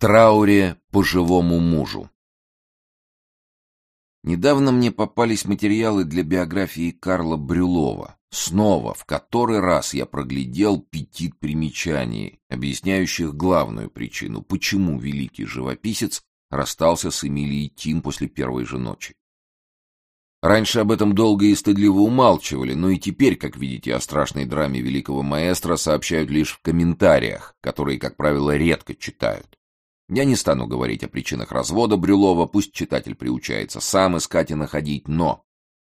трауре по живому мужу. Недавно мне попались материалы для биографии Карла Брюлова. Снова, в который раз я проглядел петит примечаний, объясняющих главную причину, почему великий живописец расстался с Эмилией Тим после первой же ночи. Раньше об этом долго и стыдливо умалчивали, но и теперь, как видите, о страшной драме великого маэстро сообщают лишь в комментариях, которые, как правило, редко читают. Я не стану говорить о причинах развода Брюлова, пусть читатель приучается сам искать и находить, но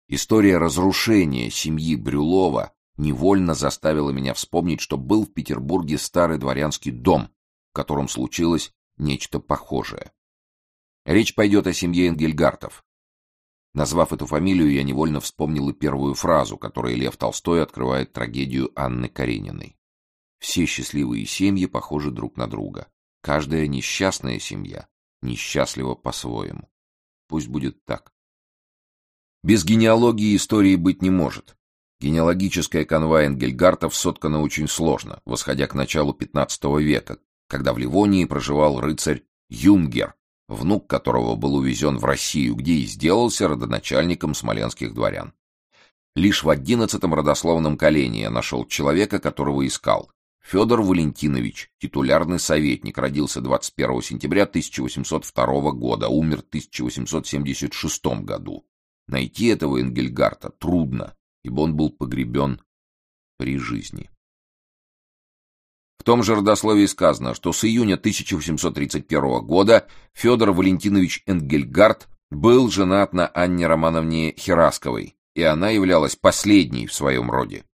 история разрушения семьи Брюлова невольно заставила меня вспомнить, что был в Петербурге старый дворянский дом, в котором случилось нечто похожее. Речь пойдет о семье Энгельгартов, Назвав эту фамилию, я невольно вспомнил и первую фразу, которой Лев Толстой открывает трагедию Анны Карениной. Все счастливые семьи похожи друг на друга. Каждая несчастная семья несчастлива по-своему. Пусть будет так. Без генеалогии истории быть не может. Генеалогическая канва Энгельгартов соткана очень сложно, восходя к началу XV века, когда в Ливонии проживал рыцарь Юнгер, внук которого был увезен в Россию, где и сделался родоначальником смоленских дворян. Лишь в одиннадцатом родословном колене я нашел человека, которого искал. Федор Валентинович, титулярный советник, родился 21 сентября 1802 года, умер в 1876 году. Найти этого Энгельгарта трудно, ибо он был погребен при жизни. В том же родословии сказано, что с июня 1831 года Федор Валентинович Энгельгард был женат на Анне Романовне Херасковой, и она являлась последней в своем роде.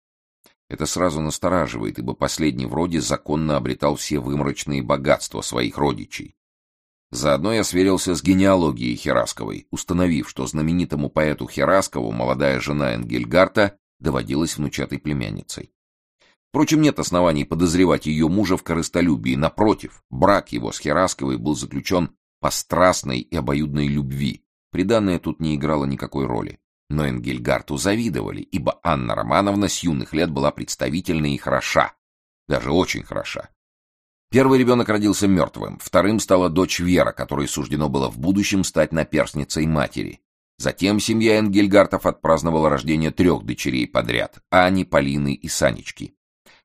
Это сразу настораживает, ибо последний в роде законно обретал все выморочные богатства своих родичей. Заодно я сверился с генеалогией Херасковой, установив, что знаменитому поэту Хераскову молодая жена Энгельгарта доводилась внучатой племянницей. Впрочем, нет оснований подозревать ее мужа в корыстолюбии. Напротив, брак его с Херасковой был заключен по страстной и обоюдной любви. Приданное тут не играло никакой роли. Но Энгельгарту завидовали, ибо Анна Романовна с юных лет была представительна и хороша. Даже очень хороша. Первый ребенок родился мертвым, вторым стала дочь Вера, которой суждено было в будущем стать наперстницей матери. Затем семья Энгельгартов отпраздновала рождение трех дочерей подряд – Ани, Полины и Санечки.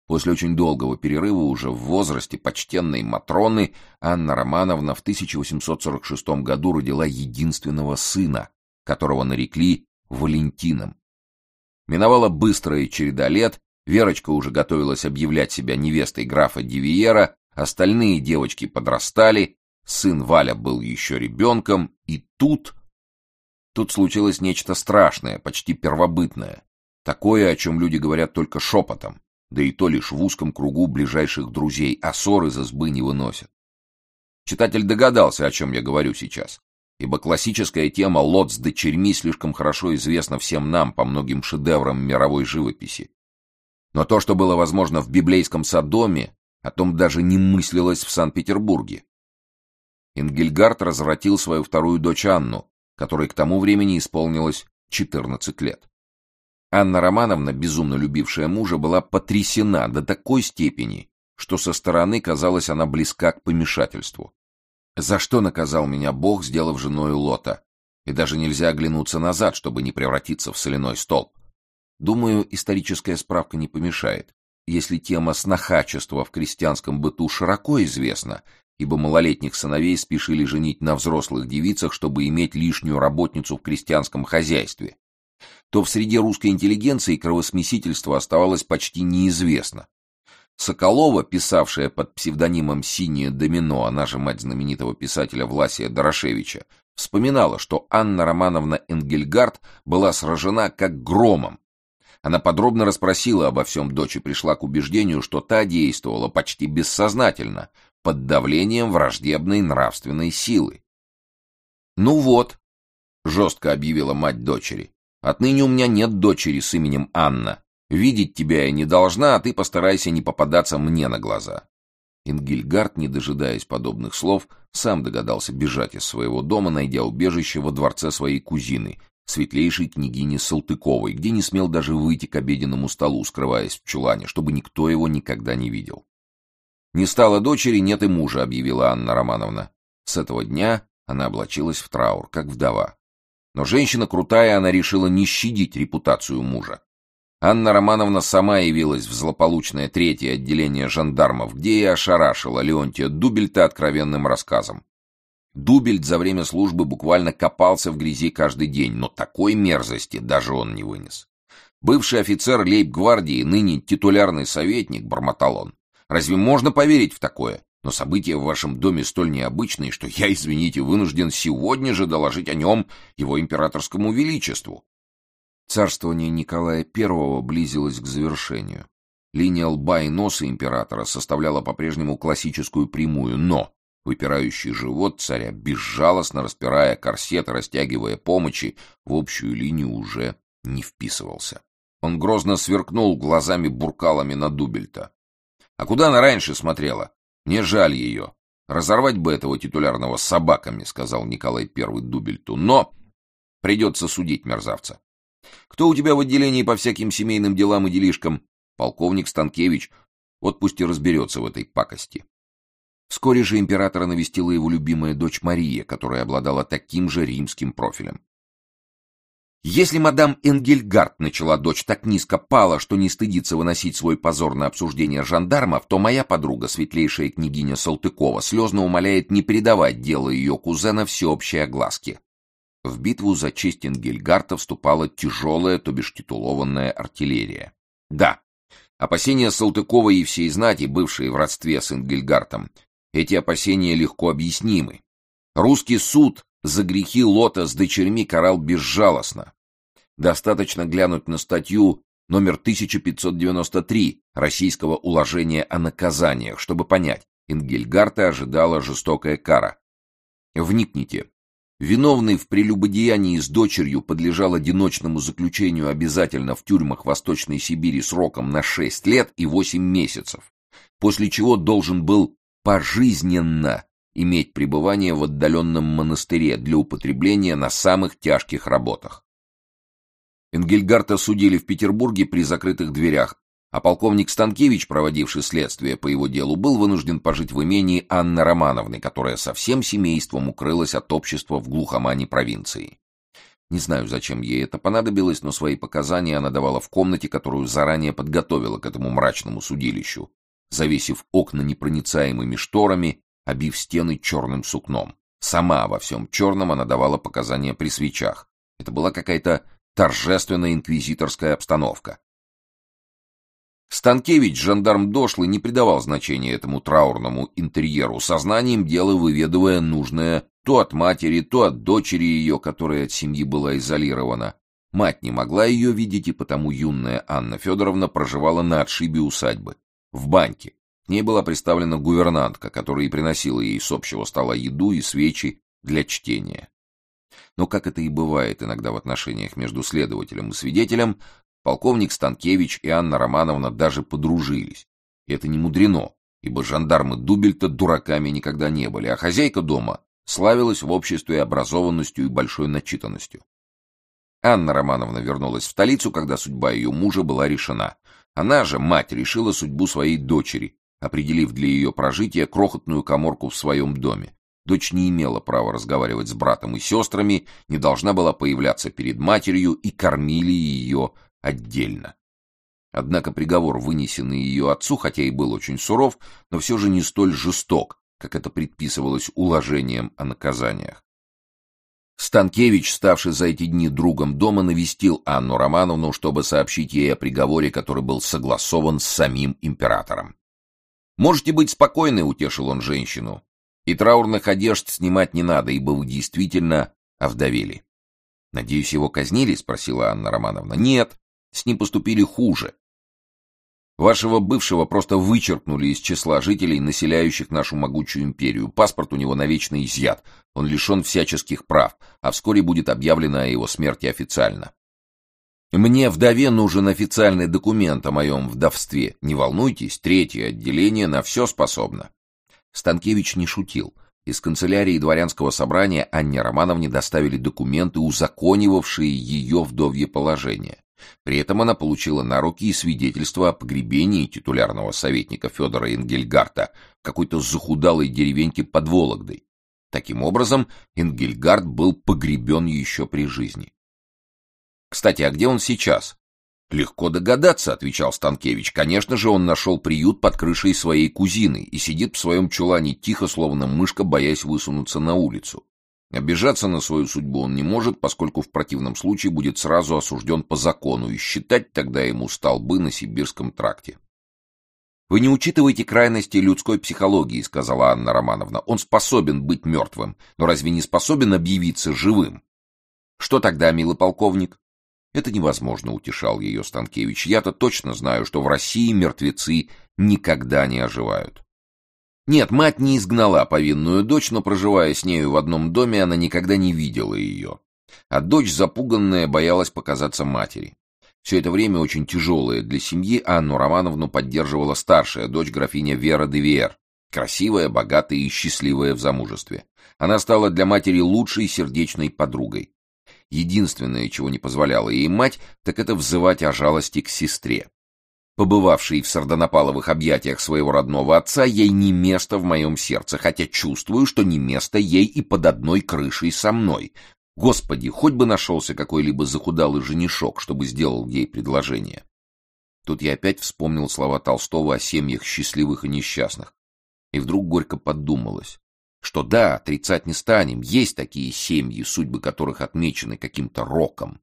После очень долгого перерыва уже в возрасте почтенной Матроны Анна Романовна в 1846 году родила единственного сына, которого нарекли Валентином. Миновала быстрая череда лет, Верочка уже готовилась объявлять себя невестой графа Дивиера, остальные девочки подрастали, сын Валя был еще ребенком, и тут... Тут случилось нечто страшное, почти первобытное. Такое, о чем люди говорят только шепотом да и то лишь в узком кругу ближайших друзей, а ссоры из избы не выносят. Читатель догадался, о чем я говорю сейчас, ибо классическая тема «Лот с дочерьми» слишком хорошо известна всем нам по многим шедеврам мировой живописи. Но то, что было возможно в библейском Содоме, о том даже не мыслилось в Санкт-Петербурге. Ингельгард развратил свою вторую дочь Анну, которой к тому времени исполнилось 14 лет. Анна Романовна, безумно любившая мужа, была потрясена до такой степени, что со стороны казалось она близка к помешательству. За что наказал меня Бог, сделав женой Лота? И даже нельзя оглянуться назад, чтобы не превратиться в соляной столб. Думаю, историческая справка не помешает, если тема снохачества в крестьянском быту широко известна, ибо малолетних сыновей спешили женить на взрослых девицах, чтобы иметь лишнюю работницу в крестьянском хозяйстве то в среде русской интеллигенции кровосмесительство оставалось почти неизвестно. Соколова, писавшая под псевдонимом «Синее домино», она же мать знаменитого писателя Власия Дорошевича, вспоминала, что Анна Романовна Энгельгард была сражена как громом. Она подробно расспросила обо всем дочь и пришла к убеждению, что та действовала почти бессознательно, под давлением враждебной нравственной силы. «Ну вот», — жестко объявила мать дочери, Отныне у меня нет дочери с именем Анна. Видеть тебя я не должна, а ты постарайся не попадаться мне на глаза». Ингильгард, не дожидаясь подобных слов, сам догадался бежать из своего дома, найдя убежище во дворце своей кузины, светлейшей княгини Салтыковой, где не смел даже выйти к обеденному столу, скрываясь в чулане, чтобы никто его никогда не видел. Не стало дочери, нет и мужа, объявила Анна Романовна. С этого дня она облачилась в траур, как вдова. Но женщина крутая, она решила не щадить репутацию мужа. Анна Романовна сама явилась в злополучное третье отделение жандармов, где и ошарашила Леонтия Дубельта откровенным рассказом. Дубельт за время службы буквально копался в грязи каждый день, но такой мерзости даже он не вынес. Бывший офицер лейб-гвардии, ныне титулярный советник, бормотал он. Разве можно поверить в такое? Но события в вашем доме столь необычные, что я, извините, вынужден сегодня же доложить о нем его императорскому величеству. Царствование Николая I близилось к завершению. Линия лба и носа императора составляла по-прежнему классическую прямую, но выпирающий живот царя, безжалостно распирая корсет, растягивая помощи, в общую линию уже не вписывался. Он грозно сверкнул глазами-буркалами на Дубельта. А куда она раньше смотрела? Не жаль ее. Разорвать бы этого титулярного собаками, сказал Николай I Дубельту. Но придется судить мерзавца. Кто у тебя в отделении по всяким семейным делам и делишкам? Полковник Станкевич. Вот пусть и разберется в этой пакости. Вскоре же императора навестила его любимая дочь Мария, которая обладала таким же римским профилем. Если мадам Энгельгард начала дочь так низко пала, что не стыдится выносить свой позор на обсуждение жандармов, то моя подруга, светлейшая княгиня Салтыкова, слезно умоляет не передавать дело ее кузена всеобщей огласке. В битву за честь Энгельгарта вступала тяжелая, то бишь титулованная артиллерия. Да, опасения Салтыкова и всей знати, бывшие в родстве с Энгельгартом, эти опасения легко объяснимы. Русский суд за грехи Лота с дочерьми карал безжалостно. Достаточно глянуть на статью номер 1593 Российского уложения о наказаниях, чтобы понять, Энгельгарта ожидала жестокая кара. Вникните. Виновный в прелюбодеянии с дочерью подлежал одиночному заключению обязательно в тюрьмах Восточной Сибири сроком на 6 лет и 8 месяцев, после чего должен был пожизненно иметь пребывание в отдаленном монастыре для употребления на самых тяжких работах. Энгельгарта судили в Петербурге при закрытых дверях, а полковник Станкевич, проводивший следствие по его делу, был вынужден пожить в имении Анны Романовны, которая со всем семейством укрылась от общества в глухомане провинции. Не знаю, зачем ей это понадобилось, но свои показания она давала в комнате, которую заранее подготовила к этому мрачному судилищу, завесив окна непроницаемыми шторами, обив стены черным сукном. Сама во всем черном она давала показания при свечах. Это была какая-то торжественная инквизиторская обстановка. Станкевич, жандарм дошлый, не придавал значения этому траурному интерьеру, сознанием дела выведывая нужное то от матери, то от дочери ее, которая от семьи была изолирована. Мать не могла ее видеть, и потому юная Анна Федоровна проживала на отшибе усадьбы, в баньке. К ней была представлена гувернантка, которая и приносила ей с общего стола еду и свечи для чтения. Но, как это и бывает иногда в отношениях между следователем и свидетелем, Полковник Станкевич и Анна Романовна даже подружились. И это не мудрено, ибо жандармы Дубельта дураками никогда не были, а хозяйка дома славилась в обществе образованностью и большой начитанностью. Анна Романовна вернулась в столицу, когда судьба ее мужа была решена. Она же, мать, решила судьбу своей дочери, определив для ее прожития крохотную коморку в своем доме. Дочь не имела права разговаривать с братом и сестрами, не должна была появляться перед матерью и кормили ее отдельно. Однако приговор, вынесенный ее отцу, хотя и был очень суров, но все же не столь жесток, как это предписывалось уложением о наказаниях. Станкевич, ставший за эти дни другом дома, навестил Анну Романовну, чтобы сообщить ей о приговоре, который был согласован с самим императором. «Можете быть спокойны», — утешил он женщину, — «и траурных одежд снимать не надо, ибо вы действительно овдовели». «Надеюсь, его казнили?» — спросила Анна Романовна. «Нет, с ним поступили хуже. Вашего бывшего просто вычеркнули из числа жителей, населяющих нашу могучую империю. Паспорт у него навечно изъят. Он лишен всяческих прав, а вскоре будет объявлено о его смерти официально. Мне, вдове, нужен официальный документ о моем вдовстве. Не волнуйтесь, третье отделение на все способно. Станкевич не шутил. Из канцелярии дворянского собрания Анне Романовне доставили документы, узаконивавшие ее вдовье положение. При этом она получила на руки и свидетельство о погребении титулярного советника Федора Энгельгарта в какой-то захудалой деревеньке под Вологдой. Таким образом, Энгельгард был погребен еще при жизни. Кстати, а где он сейчас? Легко догадаться, отвечал Станкевич. Конечно же, он нашел приют под крышей своей кузины и сидит в своем чулане тихо, словно мышка, боясь высунуться на улицу. Обижаться на свою судьбу он не может, поскольку в противном случае будет сразу осужден по закону, и считать тогда ему столбы на сибирском тракте. «Вы не учитываете крайности людской психологии», — сказала Анна Романовна. «Он способен быть мертвым, но разве не способен объявиться живым?» «Что тогда, милый полковник?» «Это невозможно», — утешал ее Станкевич. «Я-то точно знаю, что в России мертвецы никогда не оживают». Нет, мать не изгнала повинную дочь, но, проживая с нею в одном доме, она никогда не видела ее. А дочь, запуганная, боялась показаться матери. Все это время очень тяжелое для семьи Анну Романовну поддерживала старшая дочь графиня Вера де Виер, красивая, богатая и счастливая в замужестве. Она стала для матери лучшей сердечной подругой. Единственное, чего не позволяла ей мать, так это взывать о жалости к сестре. Побывавшей в сардонапаловых объятиях своего родного отца, ей не место в моем сердце, хотя чувствую, что не место ей и под одной крышей со мной. Господи, хоть бы нашелся какой-либо захудалый женишок, чтобы сделал ей предложение. Тут я опять вспомнил слова Толстого о семьях счастливых и несчастных. И вдруг горько подумалось, что да, отрицать не станем, есть такие семьи, судьбы которых отмечены каким-то роком.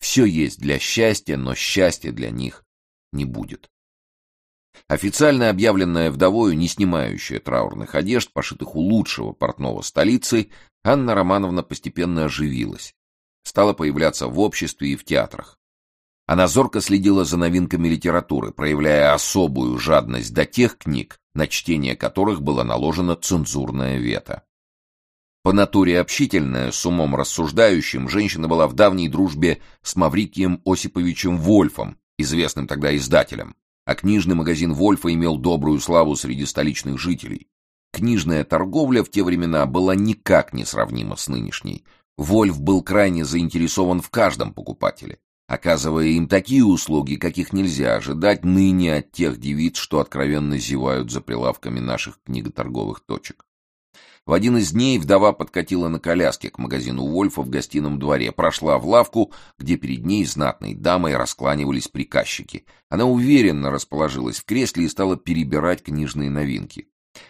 Все есть для счастья, но счастье для них не будет. Официально объявленная вдовою, не снимающая траурных одежд, пошитых у лучшего портного столицы, Анна Романовна постепенно оживилась. Стала появляться в обществе и в театрах. Она зорко следила за новинками литературы, проявляя особую жадность до тех книг, на чтение которых было наложено цензурное вето. По натуре общительная, с умом рассуждающим, женщина была в давней дружбе с Маврикием Осиповичем Вольфом, известным тогда издателем, а книжный магазин Вольфа имел добрую славу среди столичных жителей. Книжная торговля в те времена была никак не сравнима с нынешней. Вольф был крайне заинтересован в каждом покупателе, оказывая им такие услуги, каких нельзя ожидать ныне от тех девиц, что откровенно зевают за прилавками наших книготорговых точек. В один из дней вдова подкатила на коляске к магазину Вольфа в гостином дворе, прошла в лавку, где перед ней знатной дамой раскланивались приказчики. Она уверенно расположилась в кресле и стала перебирать книжные новинки.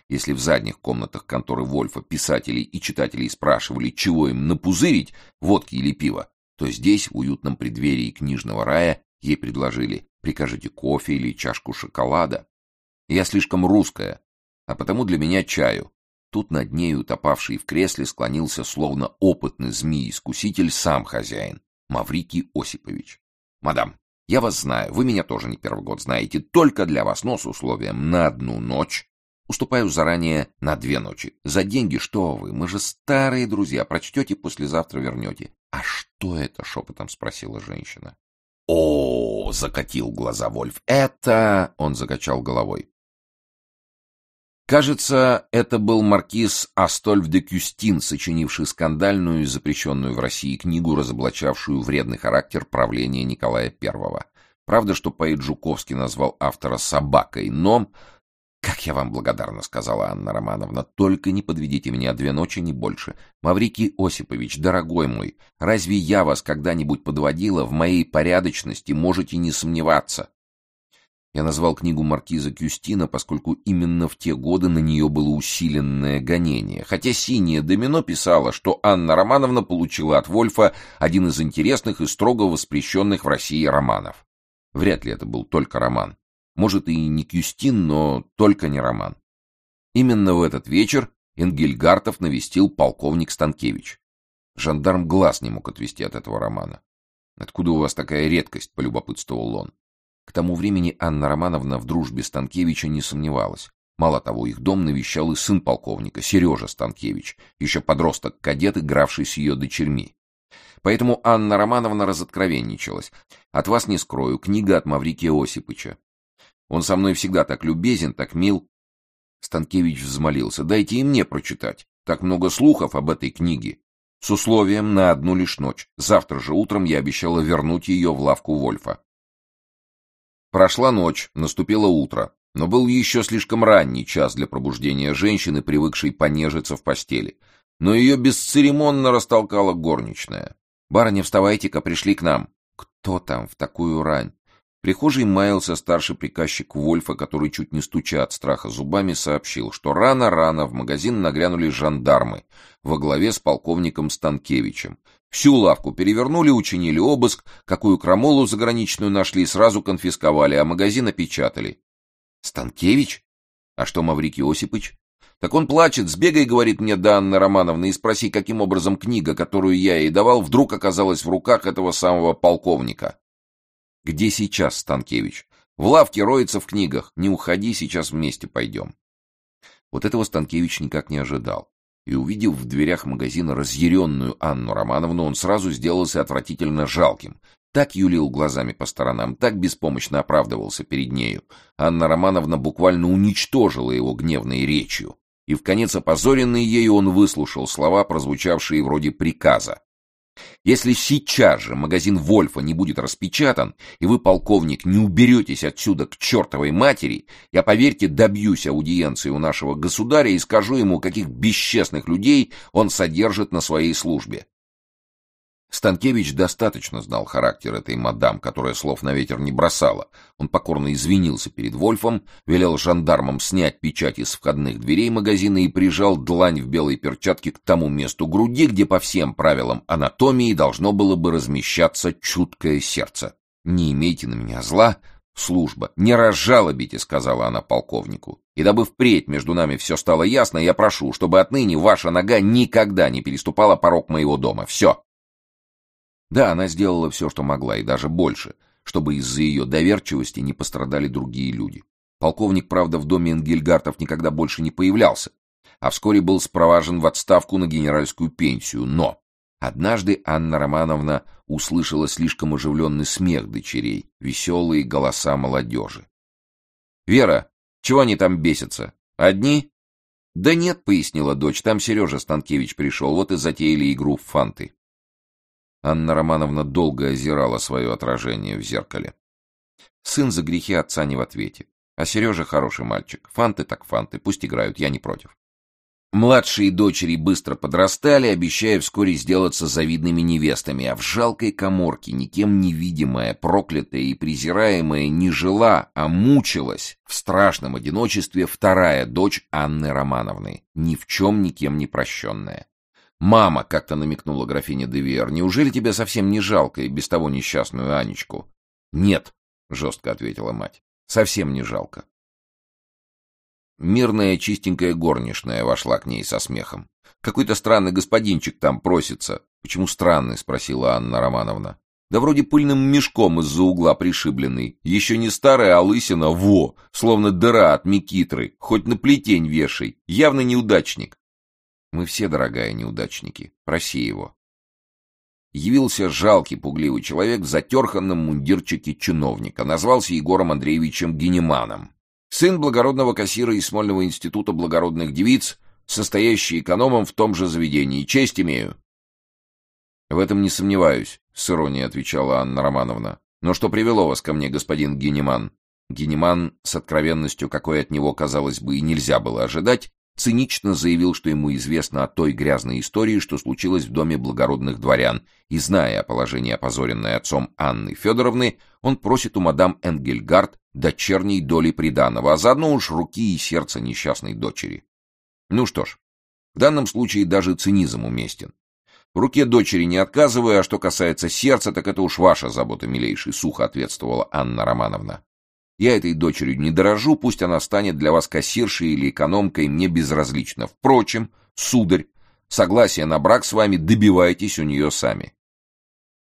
Если в задних комнатах конторы Вольфа писателей и читателей спрашивали, чего им напузырить, водки или пива, то здесь, в уютном преддверии книжного рая, ей предложили «прикажите кофе или чашку шоколада». Я слишком русская, а потому для меня чаю, Тут над ней, утопавший в кресле, склонился словно опытный змей-искуситель сам хозяин, Маврикий Осипович. «Мадам, я вас знаю, вы меня тоже не первый год знаете, только для вас, но с условием на одну ночь. Уступаю заранее на две ночи. За деньги что вы, мы же старые друзья, прочтете, послезавтра вернете». «А что это?» — шепотом спросила женщина. «О, — закатил глаза Вольф, — это...» — он закачал головой. Кажется, это был маркиз Астольф де Кюстин, сочинивший скандальную и запрещенную в России книгу, разоблачавшую вредный характер правления Николая I. Правда, что поэт Жуковский назвал автора собакой, но... «Как я вам благодарна», — сказала Анна Романовна, — «только не подведите меня две ночи, не больше. Маврикий Осипович, дорогой мой, разве я вас когда-нибудь подводила? В моей порядочности можете не сомневаться». Я назвал книгу маркиза Кюстина, поскольку именно в те годы на нее было усиленное гонение, хотя «Синее домино» писала, что Анна Романовна получила от Вольфа один из интересных и строго воспрещенных в России романов. Вряд ли это был только роман. Может, и не Кюстин, но только не роман. Именно в этот вечер Энгельгартов навестил полковник Станкевич. Жандарм глаз не мог отвести от этого романа. «Откуда у вас такая редкость?» — полюбопытствовал он. К тому времени Анна Романовна в дружбе Станкевича не сомневалась. Мало того, их дом навещал и сын полковника, Сережа Станкевич, еще подросток-кадет, игравший с ее дочерьми. Поэтому Анна Романовна разоткровенничалась. От вас не скрою, книга от Маврикия Осипыча. Он со мной всегда так любезен, так мил. Станкевич взмолился. Дайте и мне прочитать. Так много слухов об этой книге. с условием на одну лишь ночь. Завтра же утром я обещала вернуть ее в лавку Вольфа. Прошла ночь, наступило утро, но был еще слишком ранний час для пробуждения женщины, привыкшей понежиться в постели. Но ее бесцеремонно растолкала горничная. «Барыня, вставайте-ка, пришли к нам». «Кто там в такую рань?» прихожей маялся старший приказчик Вольфа, который, чуть не стуча от страха зубами, сообщил, что рано-рано в магазин нагрянули жандармы во главе с полковником Станкевичем. Всю лавку перевернули, учинили обыск, какую крамолу заграничную нашли, сразу конфисковали, а магазин опечатали. Станкевич? А что Маврикий Осипович? Так он плачет, сбегай, говорит мне да Анна Романовна, и спроси, каким образом книга, которую я ей давал, вдруг оказалась в руках этого самого полковника. Где сейчас Станкевич? В лавке роется в книгах. Не уходи, сейчас вместе пойдем. Вот этого Станкевич никак не ожидал. И увидев в дверях магазина разъяренную Анну Романовну, он сразу сделался отвратительно жалким. Так юлил глазами по сторонам, так беспомощно оправдывался перед нею. Анна Романовна буквально уничтожила его гневной речью. И в конец опозоренный ею он выслушал слова, прозвучавшие вроде приказа. Если сейчас же магазин Вольфа не будет распечатан, и вы, полковник, не уберетесь отсюда к чертовой матери, я, поверьте, добьюсь аудиенции у нашего государя и скажу ему, каких бесчестных людей он содержит на своей службе. Станкевич достаточно знал характер этой мадам, которая слов на ветер не бросала. Он покорно извинился перед Вольфом, велел жандармам снять печать из входных дверей магазина и прижал длань в белой перчатке к тому месту груди, где по всем правилам анатомии должно было бы размещаться чуткое сердце. «Не имейте на меня зла, служба, не разжалобите», — сказала она полковнику. «И дабы впредь между нами все стало ясно, я прошу, чтобы отныне ваша нога никогда не переступала порог моего дома. Все!» Да, она сделала все, что могла, и даже больше, чтобы из-за ее доверчивости не пострадали другие люди. Полковник, правда, в доме Энгельгартов никогда больше не появлялся, а вскоре был спроважен в отставку на генеральскую пенсию. Но однажды Анна Романовна услышала слишком оживленный смех дочерей, веселые голоса молодежи. «Вера, чего они там бесятся? Одни?» «Да нет», — пояснила дочь, — «там Сережа Станкевич пришел, вот и затеяли игру в фанты». Анна Романовна долго озирала свое отражение в зеркале. Сын за грехи отца не в ответе. А Сережа хороший мальчик. Фанты так фанты, пусть играют, я не против. Младшие дочери быстро подрастали, обещая вскоре сделаться завидными невестами, а в жалкой коморке, никем невидимая, проклятая и презираемая, не жила, а мучилась в страшном одиночестве вторая дочь Анны Романовны, ни в чем никем не прощенная. «Мама», — как-то намекнула графиня де Виер, — «неужели тебе совсем не жалко и без того несчастную Анечку?» «Нет», — жестко ответила мать, — «совсем не жалко». Мирная чистенькая горничная вошла к ней со смехом. «Какой-то странный господинчик там просится». «Почему странный?» — спросила Анна Романовна. «Да вроде пыльным мешком из-за угла пришибленный. Еще не старая, а лысина, во, словно дыра от мекитры, хоть на плетень вешай. Явно неудачник. Мы все, дорогая, неудачники. Проси его. Явился жалкий, пугливый человек в затерханном мундирчике чиновника. Назвался Егором Андреевичем Генеманом. Сын благородного кассира из Смольного института благородных девиц, состоящий экономом в том же заведении. Честь имею. В этом не сомневаюсь, с иронией отвечала Анна Романовна. Но что привело вас ко мне, господин Генеман? Генеман, с откровенностью, какой от него, казалось бы, и нельзя было ожидать, цинично заявил, что ему известно о той грязной истории, что случилось в доме благородных дворян, и, зная о положении опозоренной отцом Анны Федоровны, он просит у мадам Энгельгард дочерней доли приданого, а заодно уж руки и сердце несчастной дочери. Ну что ж, в данном случае даже цинизм уместен. В руке дочери не отказываю, а что касается сердца, так это уж ваша забота, милейший, сухо ответствовала Анна Романовна. Я этой дочерью не дорожу, пусть она станет для вас кассиршей или экономкой, мне безразлично. Впрочем, сударь, согласие на брак с вами добивайтесь у нее сами.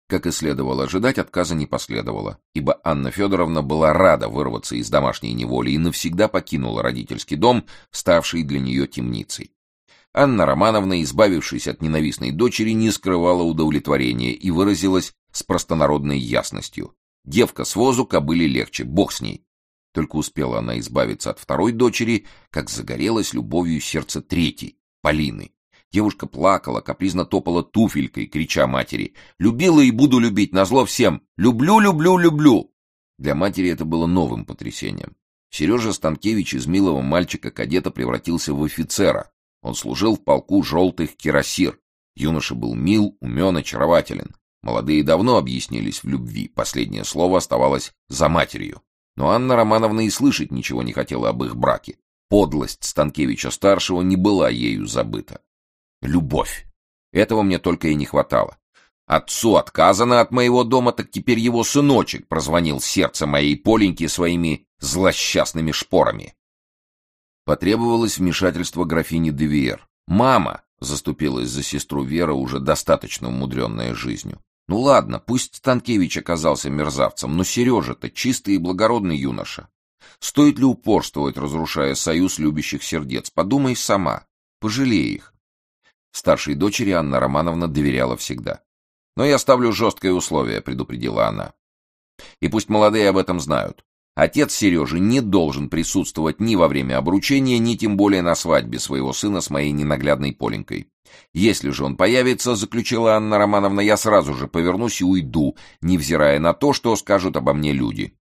Как и следовало ожидать, отказа не последовало, ибо Анна Федоровна была рада вырваться из домашней неволи и навсегда покинула родительский дом, ставший для нее темницей. Анна Романовна, избавившись от ненавистной дочери, не скрывала удовлетворения и выразилась с простонародной ясностью. Девка с возу кобыле легче, бог с ней. Только успела она избавиться от второй дочери, как загорелось любовью сердце третьей, Полины. Девушка плакала, капризно топала туфелькой, крича матери. «Любила и буду любить, назло всем! Люблю, люблю, люблю!» Для матери это было новым потрясением. Сережа Станкевич из милого мальчика-кадета превратился в офицера. Он служил в полку желтых кирасир. Юноша был мил, умен, очарователен. Молодые давно объяснились в любви, последнее слово оставалось за матерью. Но Анна Романовна и слышать ничего не хотела об их браке. Подлость Станкевича-старшего не была ею забыта. Любовь. Этого мне только и не хватало. Отцу отказано от моего дома, так теперь его сыночек прозвонил сердце моей Поленьки своими злосчастными шпорами. Потребовалось вмешательство графини Девиер. «Мама!» — заступилась за сестру Вера, уже достаточно умудренная жизнью. «Ну ладно, пусть Станкевич оказался мерзавцем, но Сережа-то чистый и благородный юноша. Стоит ли упорствовать, разрушая союз любящих сердец? Подумай сама. Пожалей их. Старшей дочери Анна Романовна доверяла всегда. «Но я ставлю жесткое условие», — предупредила она. «И пусть молодые об этом знают. Отец Сережи не должен присутствовать ни во время обручения, ни тем более на свадьбе своего сына с моей ненаглядной Поленькой. Если же он появится, — заключила Анна Романовна, — я сразу же повернусь и уйду, невзирая на то, что скажут обо мне люди.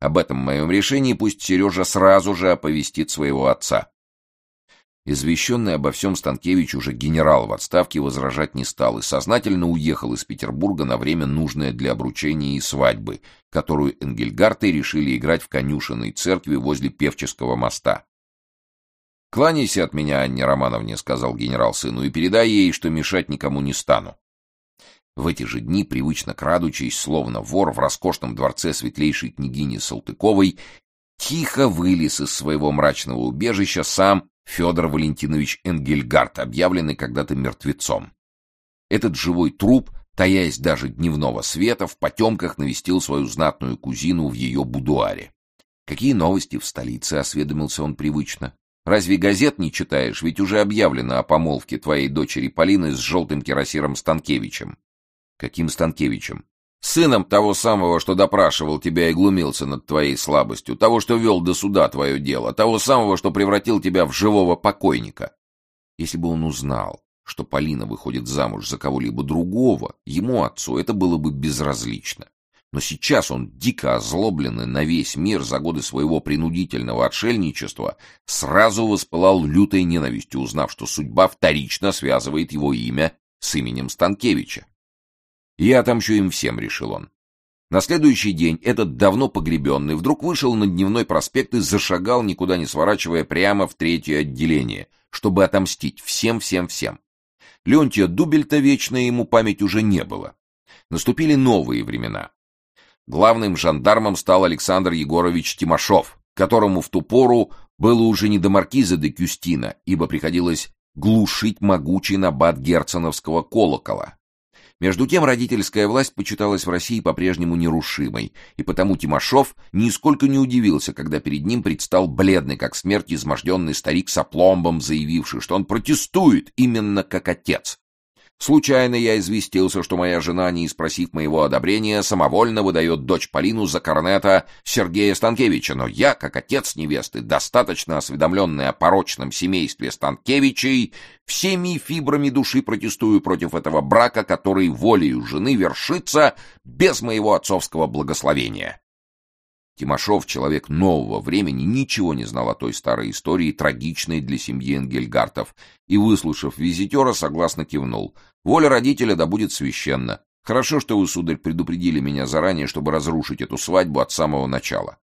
Об этом моем решении пусть Сережа сразу же оповестит своего отца. Извещенный обо всем Станкевич уже генерал в отставке возражать не стал и сознательно уехал из Петербурга на время, нужное для обручения и свадьбы, которую Энгельгарты решили играть в конюшенной церкви возле Певческого моста. «Кланяйся от меня, Анне Романовне», — сказал генерал сыну, — «и передай ей, что мешать никому не стану». В эти же дни, привычно крадучись, словно вор в роскошном дворце светлейшей княгини Салтыковой, тихо вылез из своего мрачного убежища сам Федор Валентинович Энгельгард, объявленный когда-то мертвецом. Этот живой труп, таясь даже дневного света, в потемках навестил свою знатную кузину в ее будуаре. «Какие новости в столице?» — осведомился он привычно. «Разве газет не читаешь? Ведь уже объявлено о помолвке твоей дочери Полины с желтым кирасиром Станкевичем». «Каким Станкевичем?» Сыном того самого, что допрашивал тебя и глумился над твоей слабостью, того, что вел до суда твое дело, того самого, что превратил тебя в живого покойника. Если бы он узнал, что Полина выходит замуж за кого-либо другого, ему, отцу, это было бы безразлично. Но сейчас он, дико озлобленный на весь мир за годы своего принудительного отшельничества, сразу воспылал лютой ненавистью, узнав, что судьба вторично связывает его имя с именем Станкевича. Я отомщу им всем, решил он. На следующий день этот давно погребенный вдруг вышел на дневной проспект и зашагал, никуда не сворачивая, прямо в третье отделение, чтобы отомстить всем-всем-всем. Леонтия Дубельта вечная ему память уже не было. Наступили новые времена. Главным жандармом стал Александр Егорович Тимошов, которому в ту пору было уже не до маркиза де Кюстина, ибо приходилось глушить могучий набат герценовского колокола, между тем родительская власть почиталась в России по-прежнему нерушимой, и потому Тимошов нисколько не удивился, когда перед ним предстал бледный, как смерть, изможденный старик с опломбом, заявивший, что он протестует именно как отец, Случайно я известился, что моя жена, не спросив моего одобрения, самовольно выдает дочь Полину за корнета Сергея Станкевича, но я, как отец невесты, достаточно осведомленный о порочном семействе Станкевичей, всеми фибрами души протестую против этого брака, который волею жены вершится без моего отцовского благословения. Тимошов, человек нового времени, ничего не знал о той старой истории, трагичной для семьи Энгельгартов, и, выслушав визитера, согласно кивнул. «Воля родителя да будет священна. Хорошо, что вы, сударь, предупредили меня заранее, чтобы разрушить эту свадьбу от самого начала».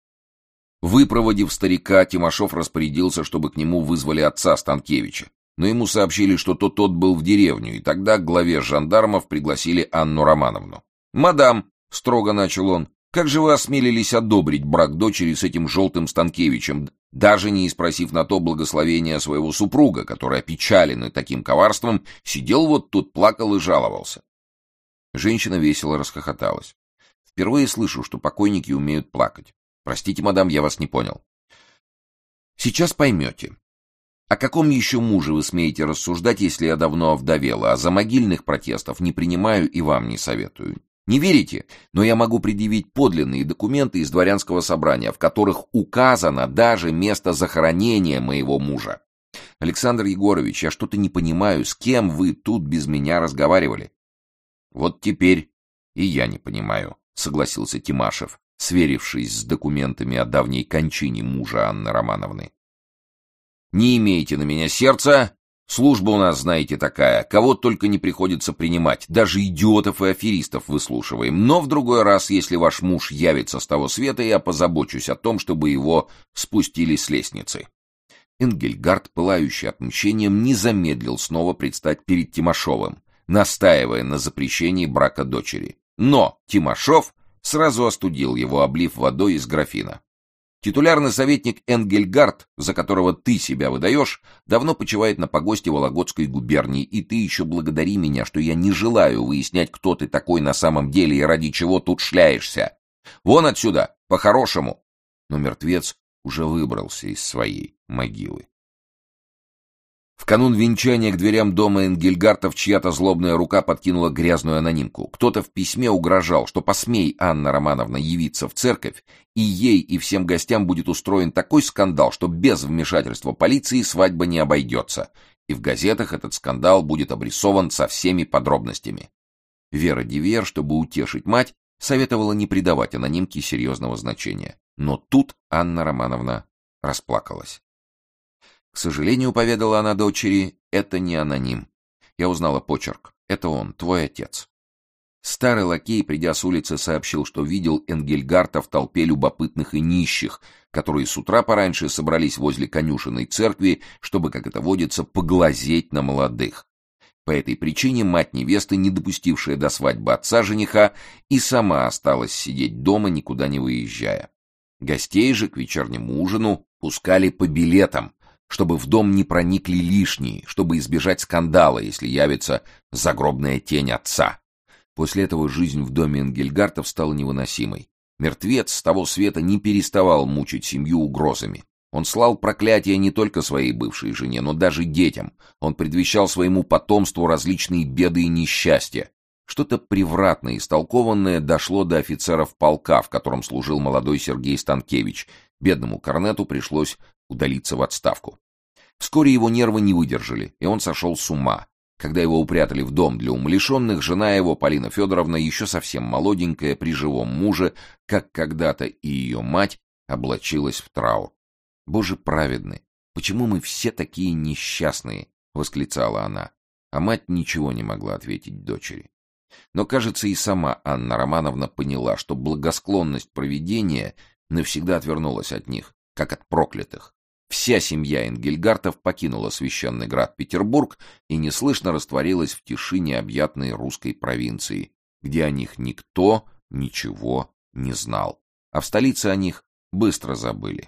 Выпроводив старика, Тимошов распорядился, чтобы к нему вызвали отца Станкевича. Но ему сообщили, что тот тот был в деревню, и тогда к главе жандармов пригласили Анну Романовну. «Мадам», — строго начал он, как же вы осмелились одобрить брак дочери с этим желтым Станкевичем, даже не спросив на то благословения своего супруга, который, опечаленный таким коварством, сидел вот тут, плакал и жаловался? Женщина весело расхохоталась. Впервые слышу, что покойники умеют плакать. Простите, мадам, я вас не понял. Сейчас поймете. О каком еще муже вы смеете рассуждать, если я давно овдовела, а за могильных протестов не принимаю и вам не советую? Не верите? Но я могу предъявить подлинные документы из дворянского собрания, в которых указано даже место захоронения моего мужа. Александр Егорович, я что-то не понимаю, с кем вы тут без меня разговаривали? Вот теперь и я не понимаю, согласился Тимашев, сверившись с документами о давней кончине мужа Анны Романовны. Не имейте на меня сердца, служба у нас, знаете, такая, кого только не приходится принимать, даже идиотов и аферистов выслушиваем, но в другой раз, если ваш муж явится с того света, я позабочусь о том, чтобы его спустили с лестницы. Энгельгард, пылающий отмщением, не замедлил снова предстать перед Тимошовым, настаивая на запрещении брака дочери. Но Тимошов сразу остудил его, облив водой из графина. Титулярный советник Энгельгард, за которого ты себя выдаешь, давно почивает на погосте Вологодской губернии, и ты еще благодари меня, что я не желаю выяснять, кто ты такой на самом деле и ради чего тут шляешься. Вон отсюда, по-хорошему. Но мертвец уже выбрался из своей могилы. В канун венчания к дверям дома Энгельгартов чья-то злобная рука подкинула грязную анонимку. Кто-то в письме угрожал, что посмей Анна Романовна явиться в церковь, и ей и всем гостям будет устроен такой скандал, что без вмешательства полиции свадьба не обойдется. И в газетах этот скандал будет обрисован со всеми подробностями. Вера Дивер, чтобы утешить мать, советовала не придавать анонимке серьезного значения. Но тут Анна Романовна расплакалась. К сожалению, поведала она дочери, это не аноним. Я узнала почерк. Это он, твой отец. Старый лакей, придя с улицы, сообщил, что видел Энгельгарта в толпе любопытных и нищих, которые с утра пораньше собрались возле конюшенной церкви, чтобы, как это водится, поглазеть на молодых. По этой причине мать невесты, не допустившая до свадьбы отца жениха, и сама осталась сидеть дома, никуда не выезжая. Гостей же к вечернему ужину пускали по билетам, чтобы в дом не проникли лишние, чтобы избежать скандала, если явится загробная тень отца. После этого жизнь в доме Энгельгартов стала невыносимой. Мертвец с того света не переставал мучить семью угрозами. Он слал проклятия не только своей бывшей жене, но даже детям. Он предвещал своему потомству различные беды и несчастья. Что-то превратное и истолкованное дошло до офицеров полка, в котором служил молодой Сергей Станкевич. Бедному корнету пришлось удалиться в отставку. Вскоре его нервы не выдержали, и он сошел с ума. Когда его упрятали в дом для умалишенных, жена его, Полина Федоровна, еще совсем молоденькая, при живом муже, как когда-то и ее мать, облачилась в траур. «Боже праведный, почему мы все такие несчастные?» — восклицала она. А мать ничего не могла ответить дочери. Но, кажется, и сама Анна Романовна поняла, что благосклонность провидения навсегда отвернулась от них, как от проклятых. Вся семья Энгельгартов покинула священный град Петербург и неслышно растворилась в тиши необъятной русской провинции, где о них никто ничего не знал. А в столице о них быстро забыли.